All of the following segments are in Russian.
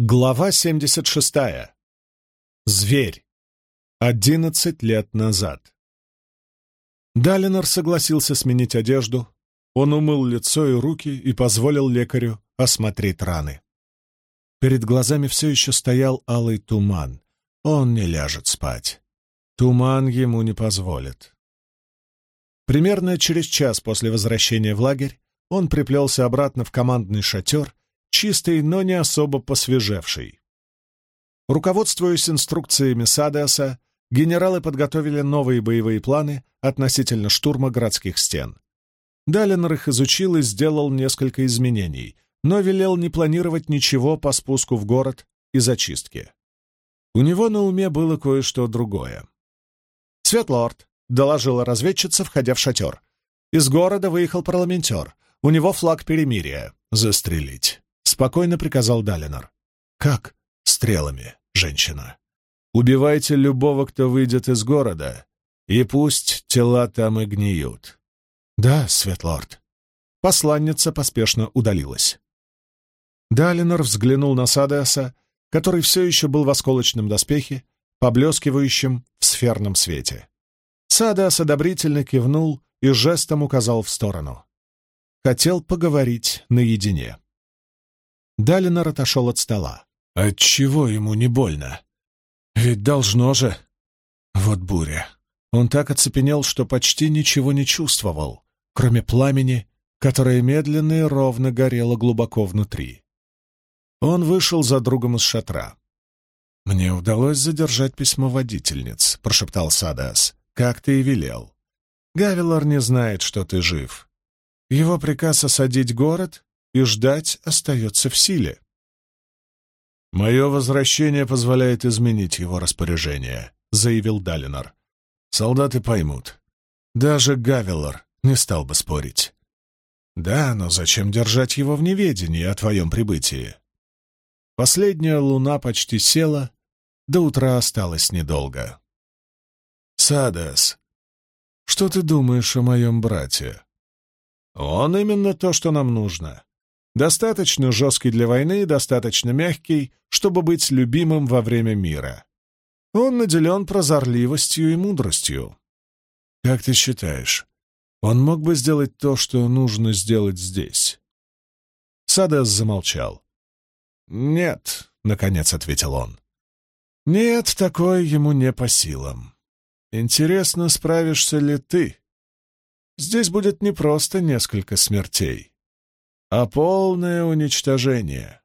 Глава 76. Зверь. Одиннадцать лет назад. Далинор согласился сменить одежду. Он умыл лицо и руки и позволил лекарю осмотреть раны. Перед глазами все еще стоял алый туман. Он не ляжет спать. Туман ему не позволит. Примерно через час после возвращения в лагерь он приплелся обратно в командный шатер чистый, но не особо посвежевший. Руководствуясь инструкциями Садеаса, генералы подготовили новые боевые планы относительно штурма городских стен. Далинор их изучил и сделал несколько изменений, но велел не планировать ничего по спуску в город и зачистке. У него на уме было кое-что другое. «Светлорд», — доложила разведчица, входя в шатер. «Из города выехал парламентер. У него флаг перемирия. Застрелить». Спокойно приказал Далинор. «Как?» «Стрелами, женщина. Убивайте любого, кто выйдет из города, и пусть тела там и гниют». «Да, Светлорд». Посланница поспешно удалилась. Далинор взглянул на Садеаса, который все еще был в осколочном доспехе, поблескивающем в сферном свете. Садеас одобрительно кивнул и жестом указал в сторону. Хотел поговорить наедине. Далинор отошел от стола. Отчего ему не больно? Ведь должно же. Вот буря. Он так оцепенел, что почти ничего не чувствовал, кроме пламени, которое медленно и ровно горело глубоко внутри. Он вышел за другом из шатра. «Мне удалось задержать письмо водительниц», — прошептал Садас, — «как ты и велел. Гавилор не знает, что ты жив. Его приказ осадить город и ждать остается в силе. «Мое возвращение позволяет изменить его распоряжение», — заявил Далинор. «Солдаты поймут. Даже Гавелор не стал бы спорить». «Да, но зачем держать его в неведении о твоем прибытии?» Последняя луна почти села, до утра осталось недолго. «Садас, что ты думаешь о моем брате?» «Он именно то, что нам нужно. Достаточно жесткий для войны, достаточно мягкий, чтобы быть любимым во время мира. Он наделен прозорливостью и мудростью. Как ты считаешь, он мог бы сделать то, что нужно сделать здесь?» Садес замолчал. «Нет», — наконец ответил он. «Нет, такое ему не по силам. Интересно, справишься ли ты? Здесь будет не просто несколько смертей а полное уничтожение.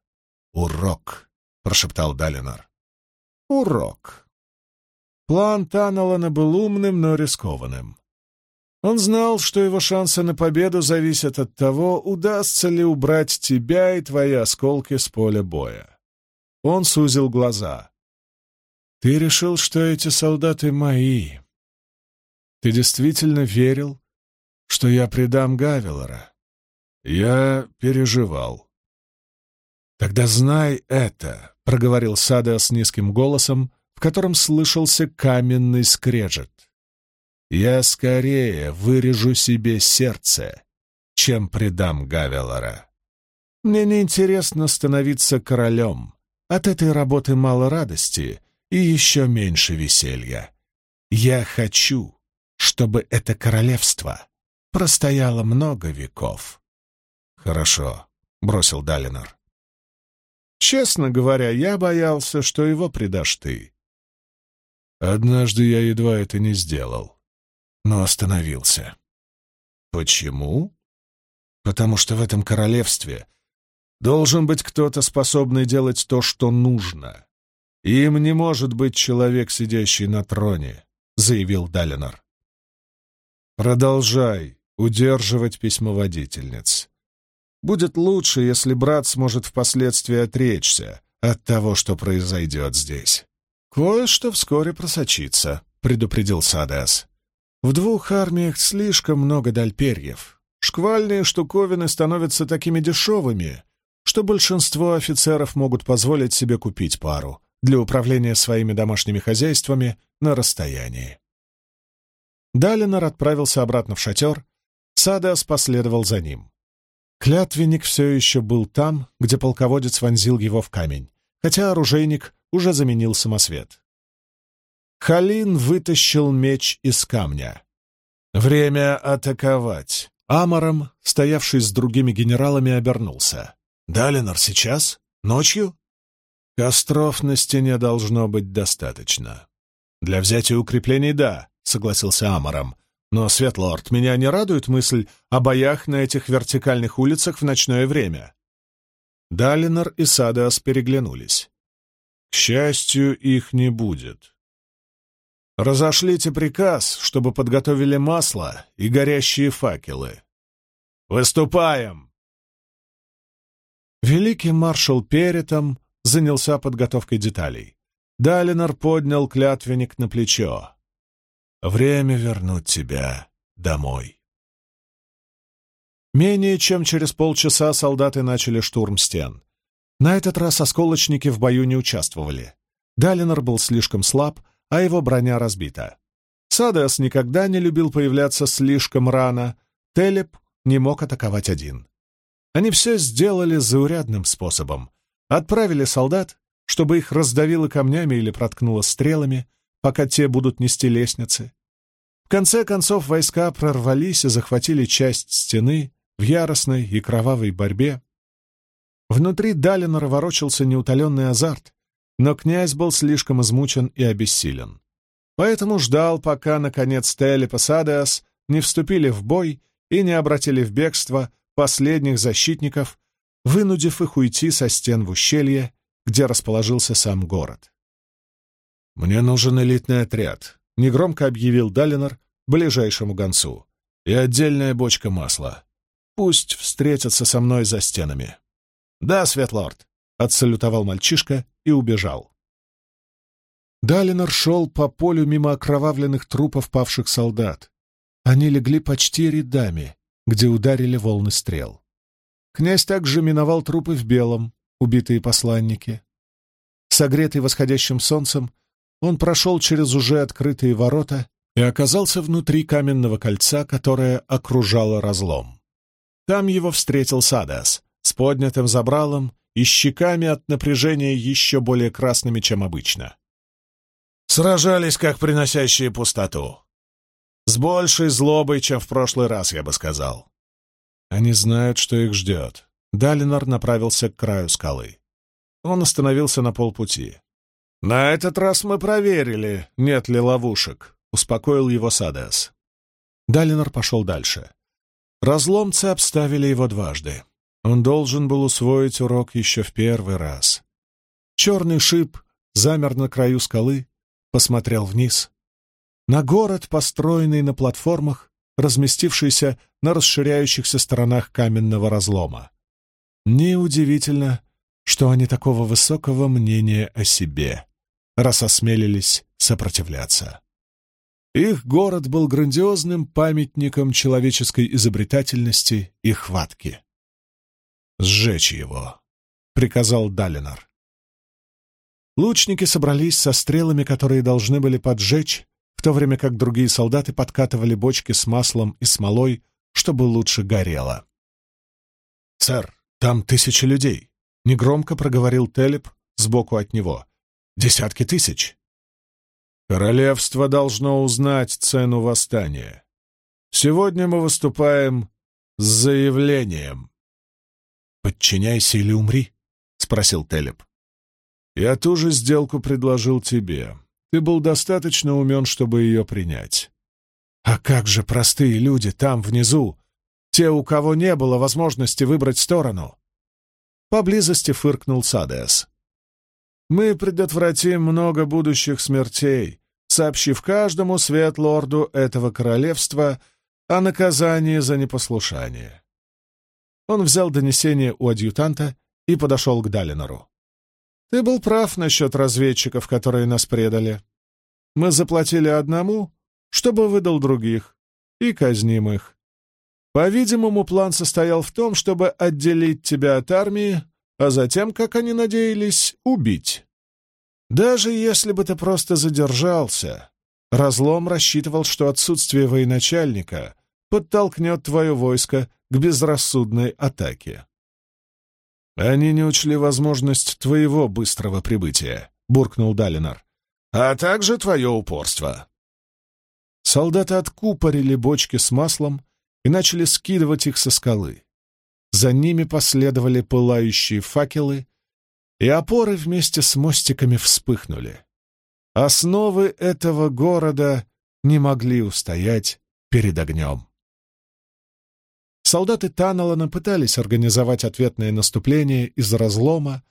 Урок, прошептал Далинар. Урок. План Таналана был умным, но рискованным. Он знал, что его шансы на победу зависят от того, удастся ли убрать тебя и твои осколки с поля боя. Он сузил глаза. «Ты решил, что эти солдаты мои. Ты действительно верил, что я предам Гавелора?» Я переживал. «Тогда знай это», — проговорил Сада с низким голосом, в котором слышался каменный скрежет. «Я скорее вырежу себе сердце, чем предам Гавелора. Мне неинтересно становиться королем. От этой работы мало радости и еще меньше веселья. Я хочу, чтобы это королевство простояло много веков». «Хорошо», — бросил Далинор. «Честно говоря, я боялся, что его предашь ты». Однажды я едва это не сделал, но остановился. Почему? Потому что в этом королевстве должен быть кто-то, способный делать то, что нужно. Им не может быть человек, сидящий на троне, — заявил Далинор. Продолжай удерживать письмоводительниц. Будет лучше, если брат сможет впоследствии отречься от того, что произойдет здесь. «Кое-что вскоре просочится», — предупредил Садас. «В двух армиях слишком много дальперьев. Шквальные штуковины становятся такими дешевыми, что большинство офицеров могут позволить себе купить пару для управления своими домашними хозяйствами на расстоянии». Далинор отправился обратно в шатер, Садас последовал за ним. Клятвенник все еще был там, где полководец вонзил его в камень, хотя оружейник уже заменил самосвет. Халин вытащил меч из камня. «Время атаковать!» Амором, стоявший с другими генералами, обернулся. «Далинор сейчас? Ночью?» «Костров на стене должно быть достаточно. Для взятия укреплений — да», — согласился Амором. «Но, Светлорд, меня не радует мысль о боях на этих вертикальных улицах в ночное время». Далинор и Садеас переглянулись. «К счастью, их не будет. Разошлите приказ, чтобы подготовили масло и горящие факелы. Выступаем!» Великий маршал Перетом занялся подготовкой деталей. Далинор поднял клятвенник на плечо. «Время вернуть тебя домой». Менее чем через полчаса солдаты начали штурм стен. На этот раз осколочники в бою не участвовали. Далинор был слишком слаб, а его броня разбита. Садеас никогда не любил появляться слишком рано, Телеп не мог атаковать один. Они все сделали заурядным способом. Отправили солдат, чтобы их раздавило камнями или проткнуло стрелами, пока те будут нести лестницы. В конце концов войска прорвались и захватили часть стены в яростной и кровавой борьбе. Внутри Далинора ворочался неутоленный азарт, но князь был слишком измучен и обессилен. Поэтому ждал, пока, наконец, Телеп и Садеас не вступили в бой и не обратили в бегство последних защитников, вынудив их уйти со стен в ущелье где расположился сам город. «Мне нужен элитный отряд», — негромко объявил Далинор ближайшему гонцу. «И отдельная бочка масла. Пусть встретятся со мной за стенами». «Да, Светлорд», — отсалютовал мальчишка и убежал. Далинор шел по полю мимо окровавленных трупов павших солдат. Они легли почти рядами, где ударили волны стрел. Князь также миновал трупы в белом, убитые посланники. Согретый восходящим солнцем, он прошел через уже открытые ворота и оказался внутри каменного кольца, которое окружало разлом. Там его встретил Садас с поднятым забралом и щеками от напряжения еще более красными, чем обычно. Сражались, как приносящие пустоту. С большей злобой, чем в прошлый раз, я бы сказал. Они знают, что их ждет. Далинор направился к краю скалы. Он остановился на полпути. «На этот раз мы проверили, нет ли ловушек», — успокоил его Садес. Далинор пошел дальше. Разломцы обставили его дважды. Он должен был усвоить урок еще в первый раз. Черный шип замер на краю скалы, посмотрел вниз. На город, построенный на платформах, разместившийся на расширяющихся сторонах каменного разлома. Неудивительно, что они такого высокого мнения о себе, раз осмелились сопротивляться. Их город был грандиозным памятником человеческой изобретательности и хватки. «Сжечь его», — приказал Далинар. Лучники собрались со стрелами, которые должны были поджечь, в то время как другие солдаты подкатывали бочки с маслом и смолой, чтобы лучше горело. «Сэр, «Там тысячи людей», — негромко проговорил Телеп сбоку от него. «Десятки тысяч». «Королевство должно узнать цену восстания. Сегодня мы выступаем с заявлением». «Подчиняйся или умри», — спросил Телеп. «Я ту же сделку предложил тебе. Ты был достаточно умен, чтобы ее принять». «А как же простые люди там, внизу, те, у кого не было возможности выбрать сторону. Поблизости фыркнул Садес. Мы предотвратим много будущих смертей, сообщив каждому светлорду этого королевства о наказании за непослушание. Он взял донесение у адъютанта и подошел к Далинору. «Ты был прав насчет разведчиков, которые нас предали. Мы заплатили одному, чтобы выдал других, и казним их. По-видимому, план состоял в том, чтобы отделить тебя от армии, а затем, как они надеялись, убить. Даже если бы ты просто задержался, разлом рассчитывал, что отсутствие военачальника подтолкнет твое войско к безрассудной атаке. «Они не учли возможность твоего быстрого прибытия», — буркнул Далинар. «А также твое упорство». Солдаты откупорили бочки с маслом и начали скидывать их со скалы. За ними последовали пылающие факелы, и опоры вместе с мостиками вспыхнули. Основы этого города не могли устоять перед огнем. Солдаты Таналана пытались организовать ответное наступление из разлома,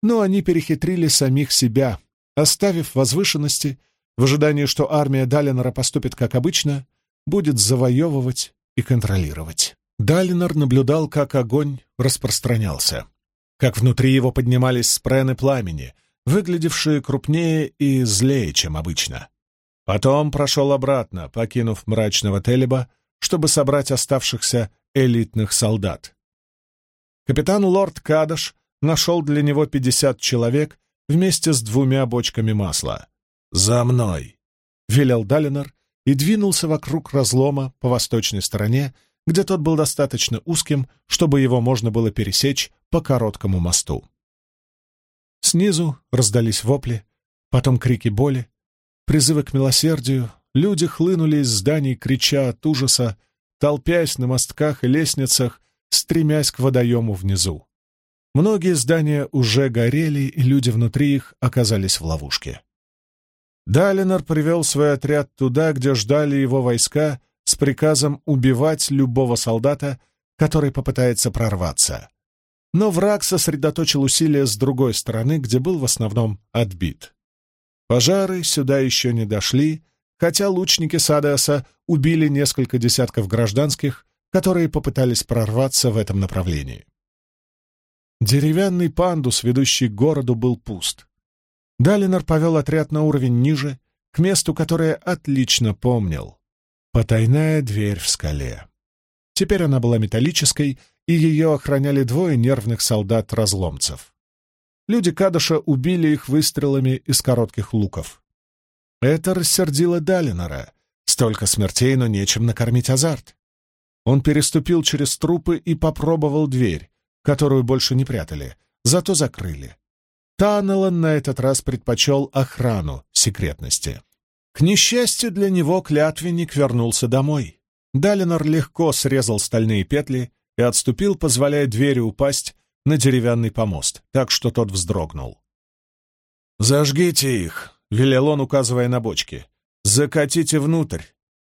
но они перехитрили самих себя, оставив возвышенности в ожидании, что армия Далинора поступит как обычно, будет завоевывать и контролировать. Далинор наблюдал, как огонь распространялся, как внутри его поднимались спрены пламени, выглядевшие крупнее и злее, чем обычно. Потом прошел обратно, покинув мрачного Телеба, чтобы собрать оставшихся элитных солдат. Капитан Лорд Кадаш нашел для него 50 человек вместе с двумя бочками масла. «За мной!» — велел Далинор и двинулся вокруг разлома по восточной стороне, где тот был достаточно узким, чтобы его можно было пересечь по короткому мосту. Снизу раздались вопли, потом крики боли, призывы к милосердию, люди хлынули из зданий, крича от ужаса, толпясь на мостках и лестницах, стремясь к водоему внизу. Многие здания уже горели, и люди внутри их оказались в ловушке. Далинор привел свой отряд туда, где ждали его войска, приказом убивать любого солдата, который попытается прорваться. Но враг сосредоточил усилия с другой стороны, где был в основном отбит. Пожары сюда еще не дошли, хотя лучники Садеаса убили несколько десятков гражданских, которые попытались прорваться в этом направлении. Деревянный пандус, ведущий к городу, был пуст. Далинор повел отряд на уровень ниже, к месту, которое отлично помнил. Потайная дверь в скале. Теперь она была металлической, и ее охраняли двое нервных солдат-разломцев. Люди Кадыша убили их выстрелами из коротких луков. Это рассердило Далинора. Столько смертей, но нечем накормить азарт. Он переступил через трупы и попробовал дверь, которую больше не прятали, зато закрыли. Таннелан на этот раз предпочел охрану секретности. К несчастью для него, клятвенник вернулся домой. Далинор легко срезал стальные петли и отступил, позволяя двери упасть на деревянный помост, так что тот вздрогнул. «Зажгите их!» — велел он, указывая на бочки. «Закатите внутрь,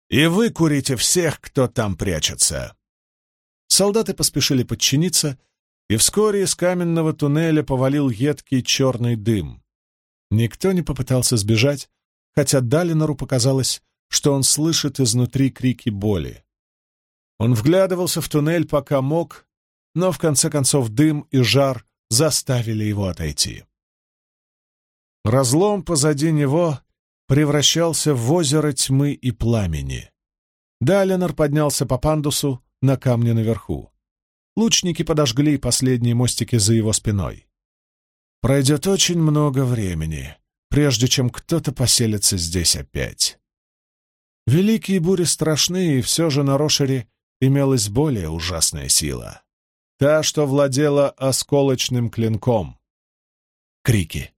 и выкурите всех, кто там прячется!» Солдаты поспешили подчиниться, и вскоре из каменного туннеля повалил едкий черный дым. Никто не попытался сбежать, хотя Далинору показалось, что он слышит изнутри крики боли. Он вглядывался в туннель, пока мог, но в конце концов дым и жар заставили его отойти. Разлом позади него превращался в озеро тьмы и пламени. Далинор поднялся по пандусу на камне наверху. Лучники подожгли последние мостики за его спиной. Пройдет очень много времени, прежде чем кто-то поселится здесь опять. Великие бури страшны, и все же на Рошере имелась более ужасная сила. Та, что владела осколочным клинком. Крики.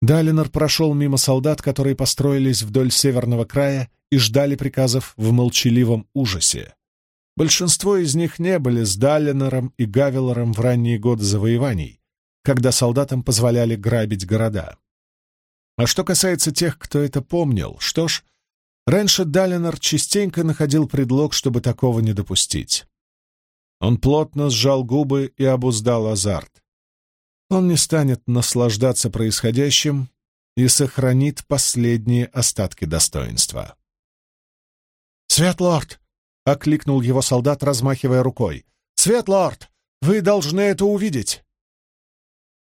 Далинор прошел мимо солдат, которые построились вдоль северного края и ждали приказов в молчаливом ужасе. Большинство из них не были с Далинором и Гавелором в ранние годы завоеваний, когда солдатам позволяли грабить города. А что касается тех, кто это помнил, что ж, раньше Далинор частенько находил предлог, чтобы такого не допустить. Он плотно сжал губы и обуздал азарт. Он не станет наслаждаться происходящим и сохранит последние остатки достоинства. «Светлорд!» — окликнул его солдат, размахивая рукой. «Светлорд! Вы должны это увидеть!»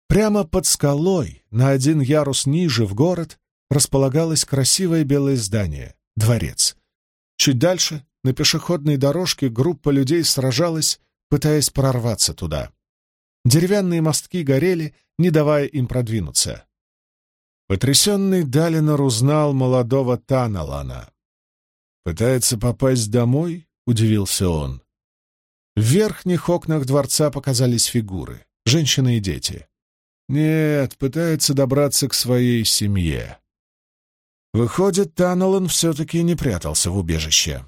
Прямо под скалой, на один ярус ниже в город, располагалось красивое белое здание — дворец. Чуть дальше, на пешеходной дорожке, группа людей сражалась, пытаясь прорваться туда. Деревянные мостки горели, не давая им продвинуться. Потрясенный Далинор узнал молодого Таналана. «Пытается попасть домой?» — удивился он. В верхних окнах дворца показались фигуры. женщины и дети. Нет, пытается добраться к своей семье. Выходит, Таннелан все-таки не прятался в убежище.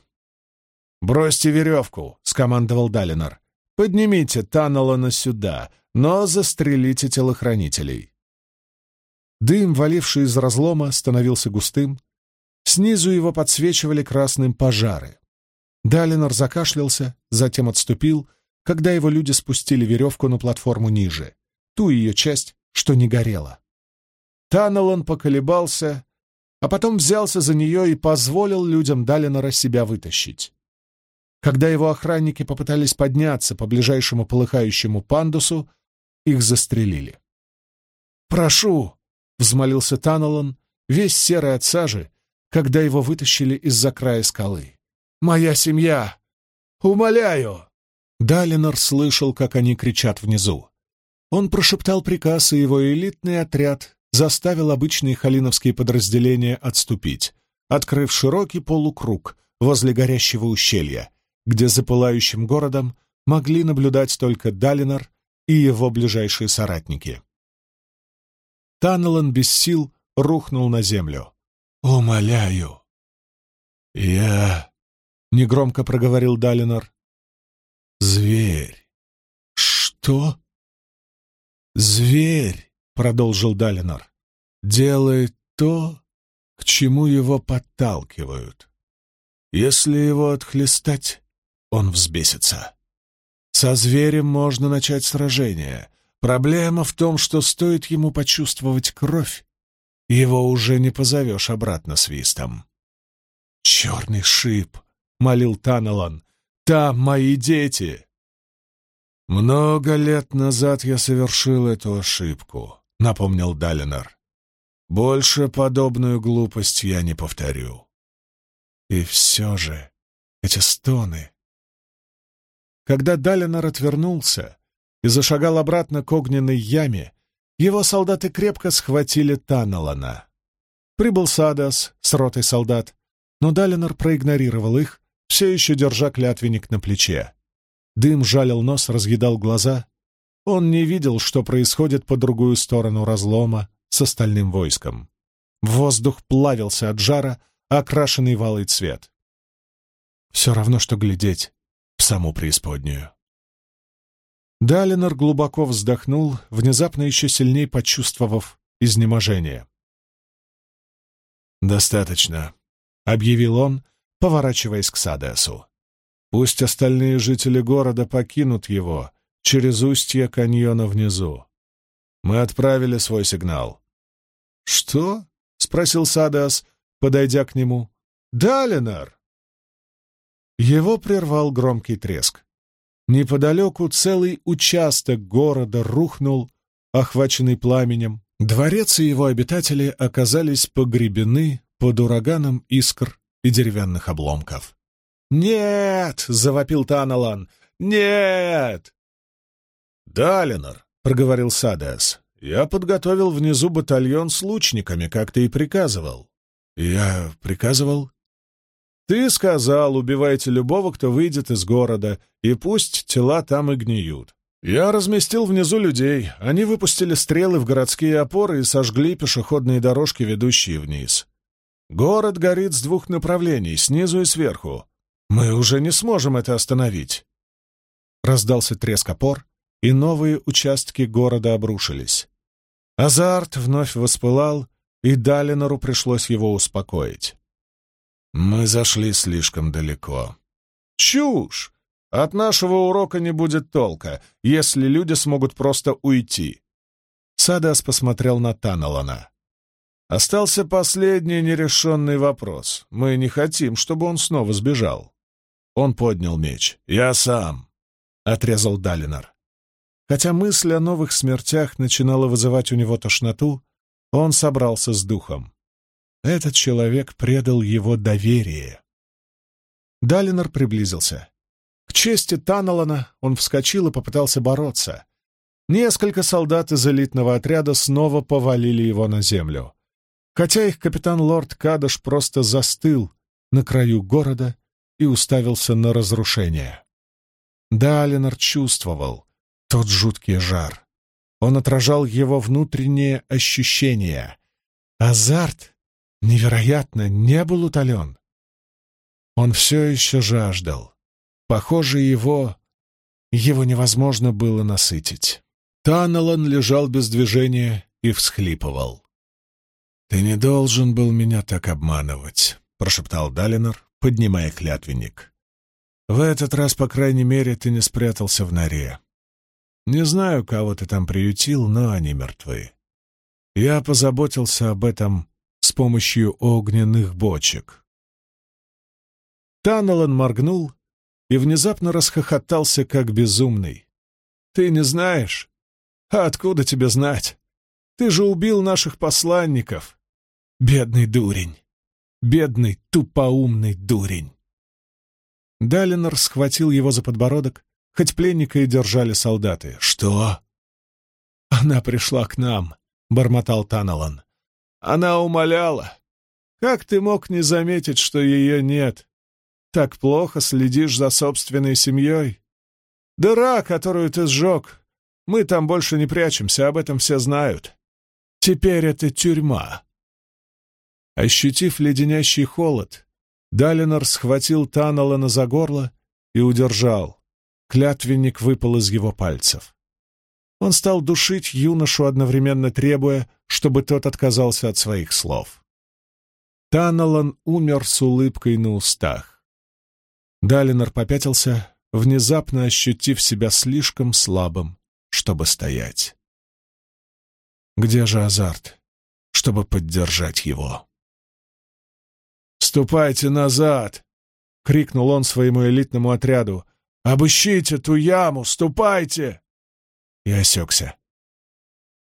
«Бросьте веревку», — скомандовал Далинор. «Поднимите Таннелана сюда, но застрелите телохранителей». Дым, валивший из разлома, становился густым. Снизу его подсвечивали красным пожары. Далинор закашлялся, затем отступил, когда его люди спустили веревку на платформу ниже, ту ее часть, что не горела. Таннелон поколебался, а потом взялся за нее и позволил людям Далинора себя вытащить. Когда его охранники попытались подняться по ближайшему полыхающему пандусу, их застрелили. «Прошу!» — взмолился Таннелон, весь серый от сажи, когда его вытащили из-за края скалы. «Моя семья! Умоляю!» Далинор слышал, как они кричат внизу. Он прошептал приказ, и его элитный отряд заставил обычные халиновские подразделения отступить, открыв широкий полукруг возле горящего ущелья, где за пылающим городом могли наблюдать только Далинор и его ближайшие соратники. Таннелан без сил рухнул на землю. «Умоляю!» «Я...» — негромко проговорил Далинор. «Зверь!» «Что?» «Зверь!» — продолжил Далинор. «Делает то, к чему его подталкивают. Если его отхлестать, он взбесится. Со зверем можно начать сражение. Проблема в том, что стоит ему почувствовать кровь, его уже не позовешь обратно свистом. «Черный шип!» — молил Таналан. «Там мои дети!» «Много лет назад я совершил эту ошибку», — напомнил Далинор. «Больше подобную глупость я не повторю». И все же эти стоны, когда Далинор отвернулся и зашагал обратно к огненной яме, его солдаты крепко схватили Таналана. Прибыл Садас с ротой солдат, но Далинор проигнорировал их, все еще держа клятвенник на плече. Дым жалил нос, разъедал глаза. Он не видел, что происходит по другую сторону разлома с остальным войском. Воздух плавился от жара, окрашенный в алый цвет. Все равно, что глядеть в саму преисподнюю. Далинор глубоко вздохнул, внезапно еще сильнее почувствовав изнеможение. «Достаточно», — объявил он, поворачиваясь к Садесу. «Пусть остальные жители города покинут его через устье каньона внизу. Мы отправили свой сигнал». «Что?» — спросил Садес, подойдя к нему. «Далинор!» Его прервал громкий треск. Неподалеку целый участок города рухнул, охваченный пламенем. Дворец и его обитатели оказались погребены под ураганом искр и деревянных обломков. «Нет!» — завопил Таналан. «Нет!» «Далинор!» — проговорил Садес. «Я подготовил внизу батальон с лучниками, как ты и приказывал». «Я приказывал?» Ты сказал, убивайте любого, кто выйдет из города, и пусть тела там и гниют. Я разместил внизу людей, они выпустили стрелы в городские опоры и сожгли пешеходные дорожки, ведущие вниз. Город горит с двух направлений, снизу и сверху. Мы уже не сможем это остановить. Раздался треск опор, и новые участки города обрушились. Азарт вновь воспылал, и Далинору пришлось его успокоить. Мы зашли слишком далеко. Чушь! От нашего урока не будет толка, если люди смогут просто уйти. Садас посмотрел на Таналана. Остался последний нерешенный вопрос. Мы не хотим, чтобы он снова сбежал. Он поднял меч. «Я сам», — отрезал Далинар. Хотя мысль о новых смертях начинала вызывать у него тошноту, он собрался с духом. Этот человек предал его доверие. Далинор приблизился. К чести Таналана он вскочил и попытался бороться. Несколько солдат из элитного отряда снова повалили его на землю. Хотя их капитан Лорд Кадыш просто застыл на краю города и уставился на разрушение. Далинор чувствовал тот жуткий жар, Он отражал его внутренние ощущения. Азарт, невероятно, не был утолен. Он все еще жаждал. Похоже, его... его невозможно было насытить. Таналан лежал без движения и всхлипывал. «Ты не должен был меня так обманывать», — прошептал Далинор, поднимая клятвенник. «В этот раз, по крайней мере, ты не спрятался в норе. Не знаю, кого ты там приютил, но они мертвы. Я позаботился об этом с помощью огненных бочек». Таналан моргнул и внезапно расхохотался, как безумный. «Ты не знаешь? А откуда тебе знать? Ты же убил наших посланников. Бедный дурень! Бедный, тупоумный дурень!» Далинор схватил его за подбородок, хоть пленника и держали солдаты. «Что?» «Она пришла к нам», — бормотал Таналан. «Она умоляла. Как ты мог не заметить, что ее нет? Так плохо следишь за собственной семьей? Дыра, которую ты сжег. Мы там больше не прячемся, об этом все знают. Теперь это тюрьма». Ощутив леденящий холод, Далинор схватил Таналана за горло и удержал. Клятвенник выпал из его пальцев. Он стал душить юношу, одновременно требуя, чтобы тот отказался от своих слов. Таналан умер с улыбкой на устах. Далинор попятился, внезапно ощутив себя слишком слабым, чтобы стоять. Где же азарт, чтобы поддержать его? «Ступайте назад!» — крикнул он своему элитному отряду. «Обыщите ту яму! Ступайте!» И осекся.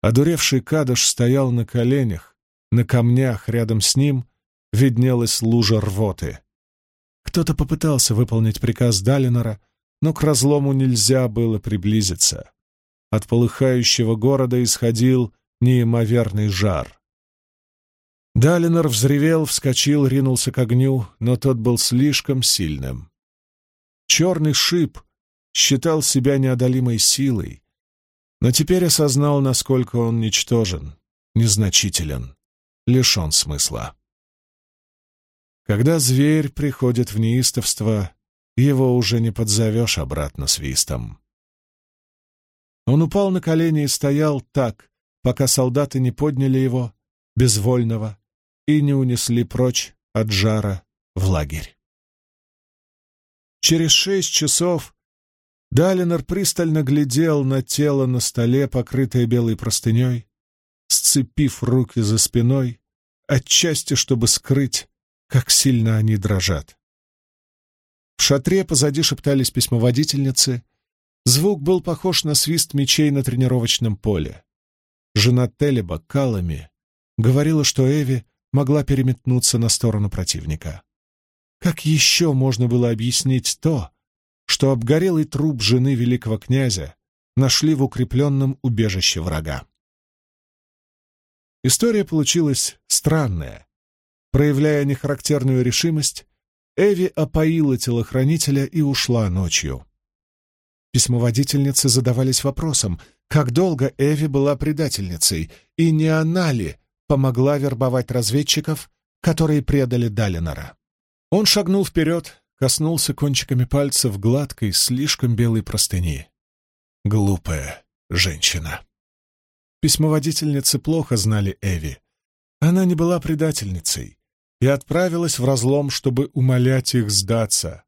Одуревший Кадыш стоял на коленях, на камнях рядом с ним виднелась лужа рвоты. Кто-то попытался выполнить приказ Далинора, но к разлому нельзя было приблизиться. От полыхающего города исходил неимоверный жар. Далинор взревел, вскочил, ринулся к огню, но тот был слишком сильным. Черный шип считал себя неодолимой силой, но теперь осознал, насколько он ничтожен, незначителен, лишен смысла. Когда зверь приходит в неистовство, его уже не подзовешь обратно свистом. Он упал на колени и стоял так, пока солдаты не подняли его, безвольного, и не унесли прочь от жара в лагерь. Через шесть часов Далинор пристально глядел на тело на столе, покрытое белой простыней, сцепив руки за спиной, отчасти, чтобы скрыть, как сильно они дрожат. В шатре позади шептались письмоводительницы. Звук был похож на свист мечей на тренировочном поле. Жена Телеба, Калами, говорила, что Эви могла переметнуться на сторону противника. Как еще можно было объяснить то, что обгорелый труп жены великого князя нашли в укрепленном убежище врага? История получилась странная. Проявляя нехарактерную решимость, Эви опоила телохранителя и ушла ночью. Письмоводительницы задавались вопросом, как долго Эви была предательницей, и не она ли помогла вербовать разведчиков, которые предали Далинора. Он шагнул вперед, коснулся кончиками пальцев гладкой, слишком белой простыни. Глупая женщина. Письмоводительницы плохо знали Эви. Она не была предательницей и отправилась в разлом, чтобы умолять их сдаться.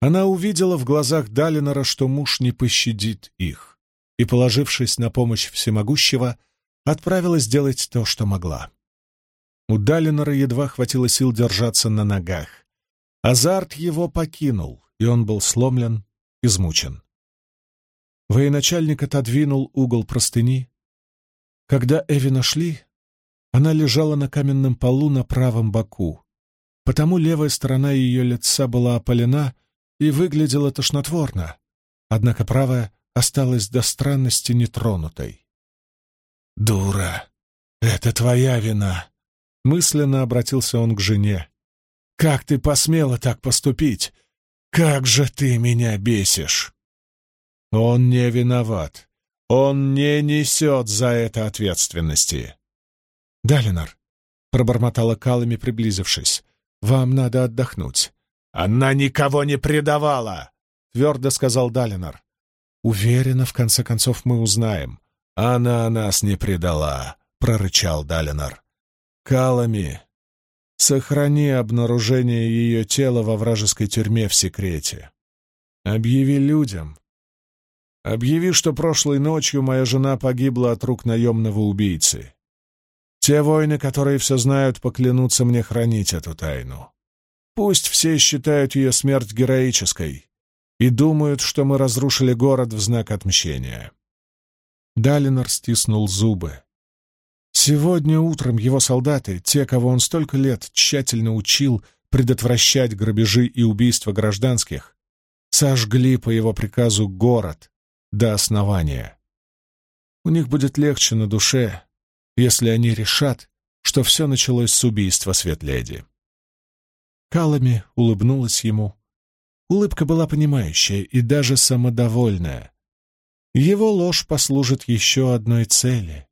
Она увидела в глазах Далинора, что муж не пощадит их, и, положившись на помощь всемогущего, отправилась делать то, что могла. У Далинора едва хватило сил держаться на ногах. Азарт его покинул, и он был сломлен, измучен. Военачальник отодвинул угол простыни. Когда Эви нашли, она лежала на каменном полу на правом боку, потому левая сторона ее лица была опалена и выглядела тошнотворно, однако правая осталась до странности нетронутой. «Дура! Это твоя вина!» Мысленно обратился он к жене. «Как ты посмела так поступить? Как же ты меня бесишь!» «Он не виноват. Он не несет за это ответственности. «Далинор», — пробормотала Калами, приблизившись, — «вам надо отдохнуть». «Она никого не предавала!» — твердо сказал Далинор. «Уверена, в конце концов мы узнаем». «Она нас не предала», — прорычал Далинор. «Калами, сохрани обнаружение ее тела во вражеской тюрьме в секрете. Объяви людям. Объяви, что прошлой ночью моя жена погибла от рук наемного убийцы. Те воины, которые все знают, поклянутся мне хранить эту тайну. Пусть все считают ее смерть героической и думают, что мы разрушили город в знак отмщения. Далинор стиснул зубы. Сегодня утром его солдаты, те, кого он столько лет тщательно учил предотвращать грабежи и убийства гражданских, сожгли по его приказу город до основания. У них будет легче на душе, если они решат, что все началось с убийства Светледи. Калами улыбнулась ему. Улыбка была понимающая и даже самодовольная. Его ложь послужит еще одной цели.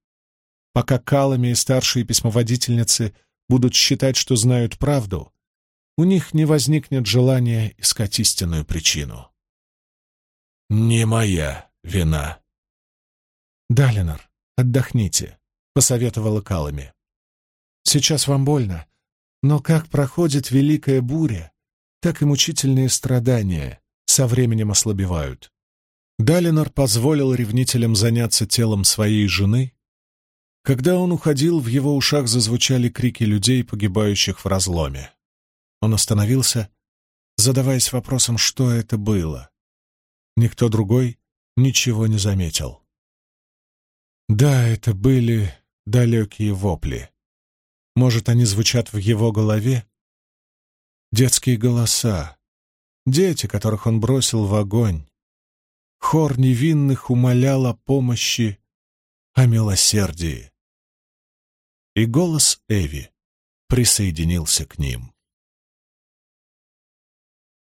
Пока Калами и старшие письмоводительницы будут считать, что знают правду, у них не возникнет желания искать истинную причину. «Не моя вина». «Далинор, отдохните», — посоветовала Калами. «Сейчас вам больно, но как проходит великая буря, так и мучительные страдания со временем ослабевают. Далинор позволил ревнителям заняться телом своей жены. Когда он уходил, в его ушах зазвучали крики людей, погибающих в разломе. Он остановился, задаваясь вопросом, что это было. Никто другой ничего не заметил. Да, это были далекие вопли. Может, они звучат в его голове? Детские голоса. Дети, которых он бросил в огонь. Хор невинных умолял о помощи, о милосердии. И голос Эви присоединился к ним.